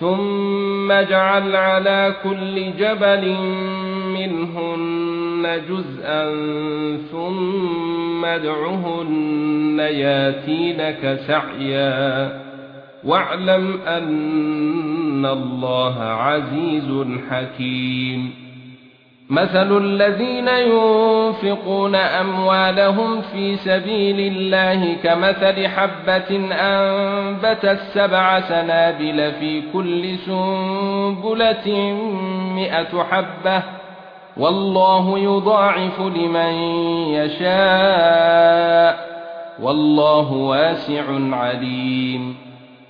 ثُمَّ اجْعَلْ عَلَى كُلِّ جَبَلٍ مِنْهُنَّ جُزْءًا ثُمَّ ادْعُهُنَّ يَاتِينَكَ سَعْيًا وَاعْلَمْ أَنَّ اللَّهَ عَزِيزٌ حَكِيمٌ مثل الذين ينفقون أموالهم في سبيل الله كمثل حبة أنبتت سبع سنابل في كل سنبلة مئة حبة. والله يضاعف لمن يشاء. والله واسع عليم.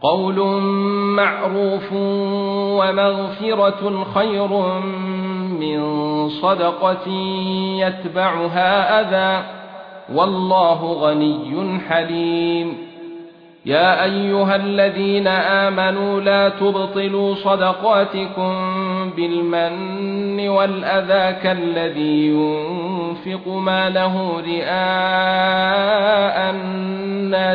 قول معروف ومغفرة خير من صدقة يتبعها أذى والله غني حليم. يا أيها الذين آمنوا لا تبطلوا صدقاتكم بالمن والأذى كالذي ينفق ماله رئاء